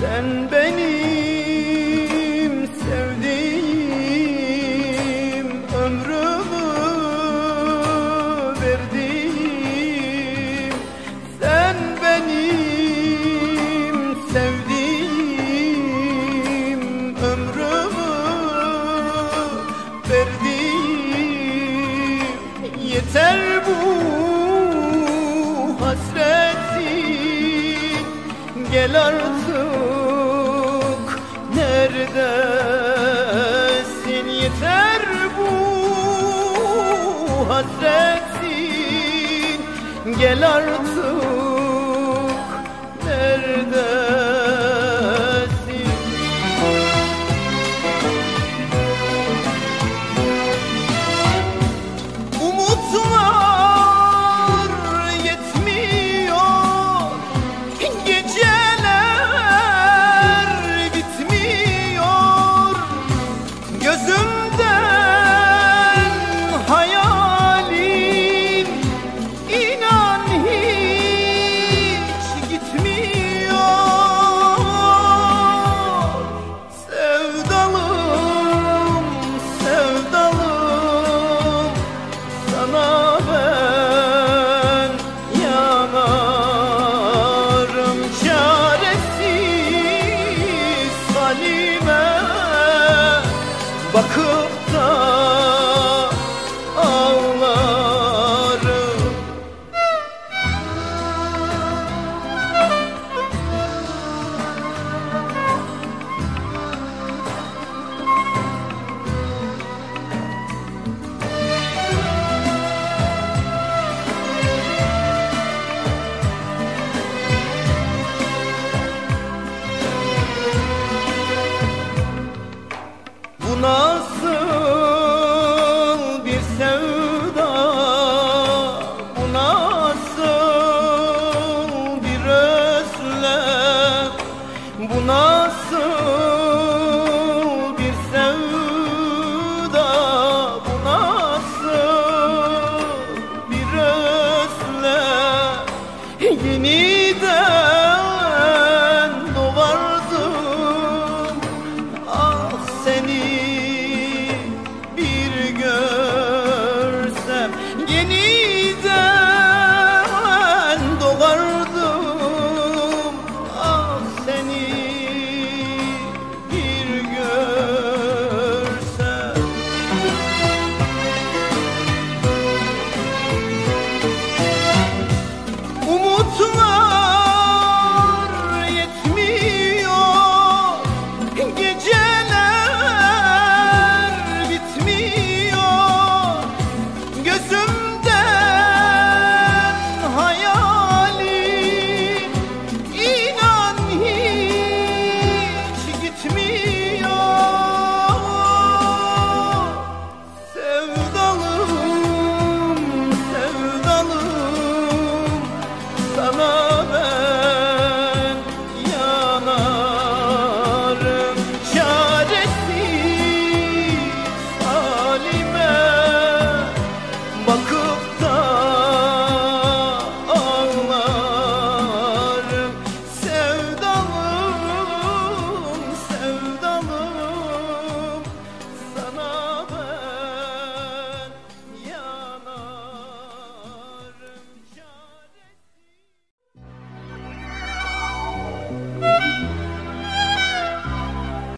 Sen beni Gel artık. Neredesin? Yeter bu hasretin Gel artık. bakıp da 你的。